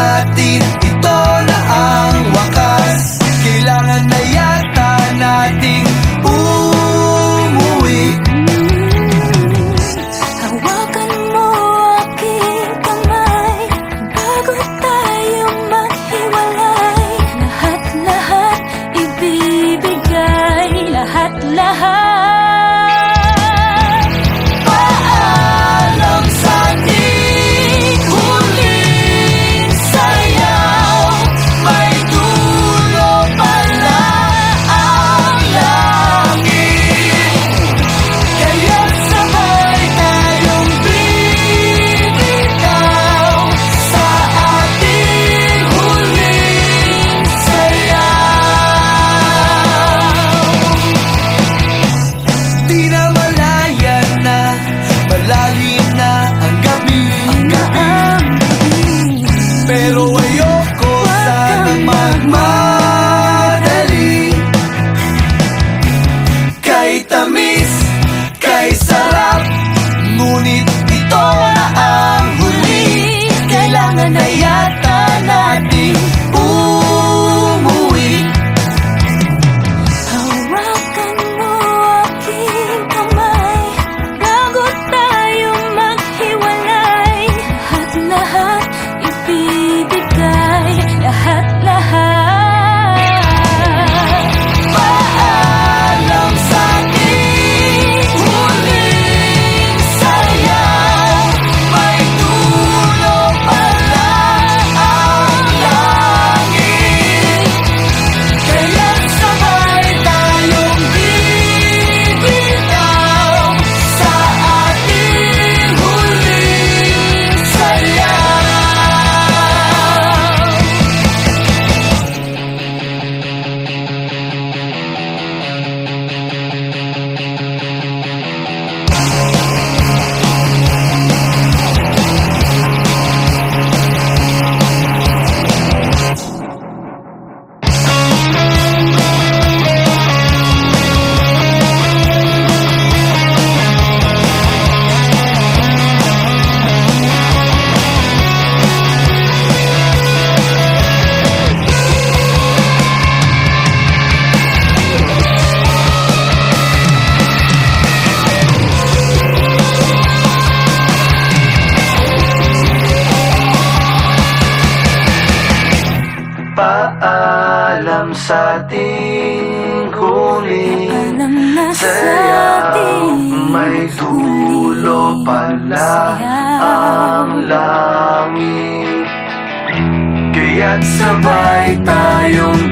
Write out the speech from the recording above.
natin. Ito na ang wakas. Kailangan na yata nating umuwi. Hawakan mo aking kamay. Bago tayo maghiwalay. Lahat-lahat ibibigay. Lahat-lahat. alam sa ating huli Saya may dulo pala ang langit. Kaya't sabay tayong